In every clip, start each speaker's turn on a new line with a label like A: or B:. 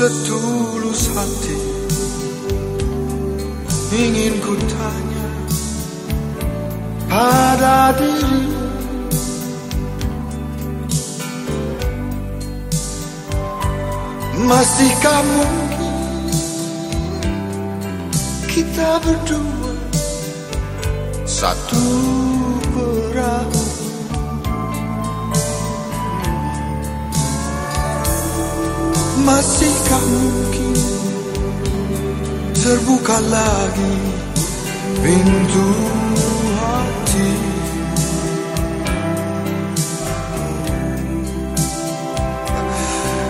A: setulus hati. Ingin ku tanya pada diri. Masihkah mungkin kita berdua satu perahu Masihkah mungkin terbuka lagi pintu hati?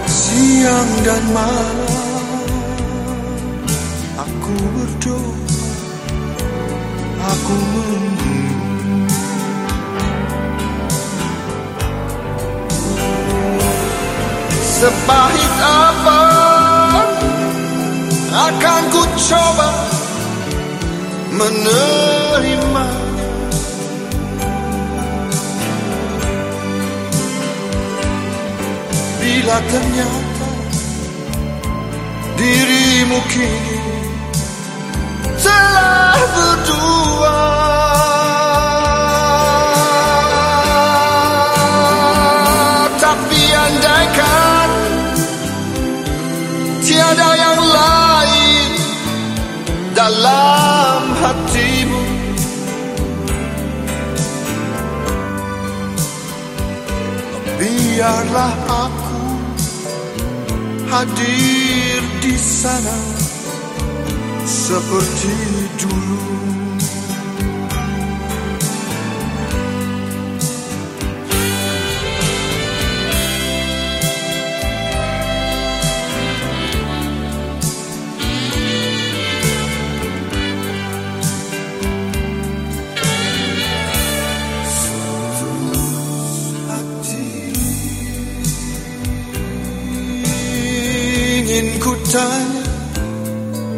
A: Siang dan malam aku berdoa aku menunggu Sepahit apa akan ku coba menerima? Bila ternyata dirimu kini telah berdua. Tapi andaikan tiada yang lain dalam hatimu. Biarlah aku hadir di sana seperti dulu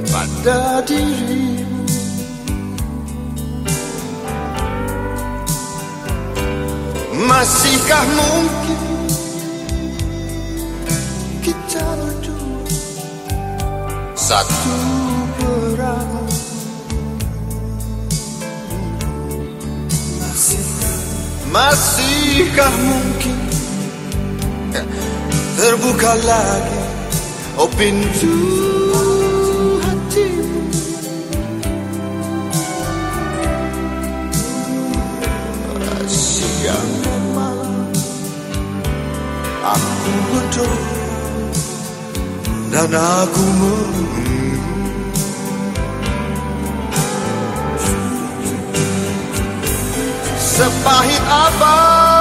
A: pada dirimu. Masihkah mungkin kita berdua satu perahu Masihkah mungkin terbuka lagi Oh pintu hatimu Siang malam Aku berdoa. Dan aku menunggu Sepahit apa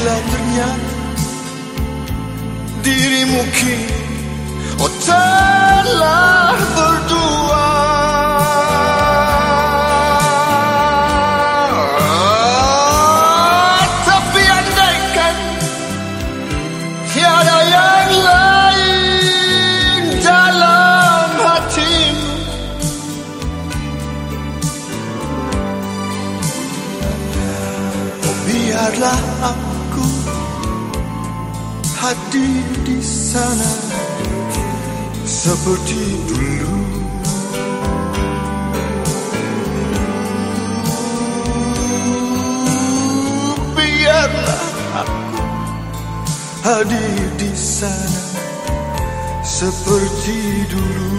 A: Bila ternyata dirimu kini Oh telah berdua. Tapi andaikan Tiada yang lain dalam hatimu. Oh biarlah aku hadir di sana seperti dulu. Biarlah aku hadir di sana seperti dulu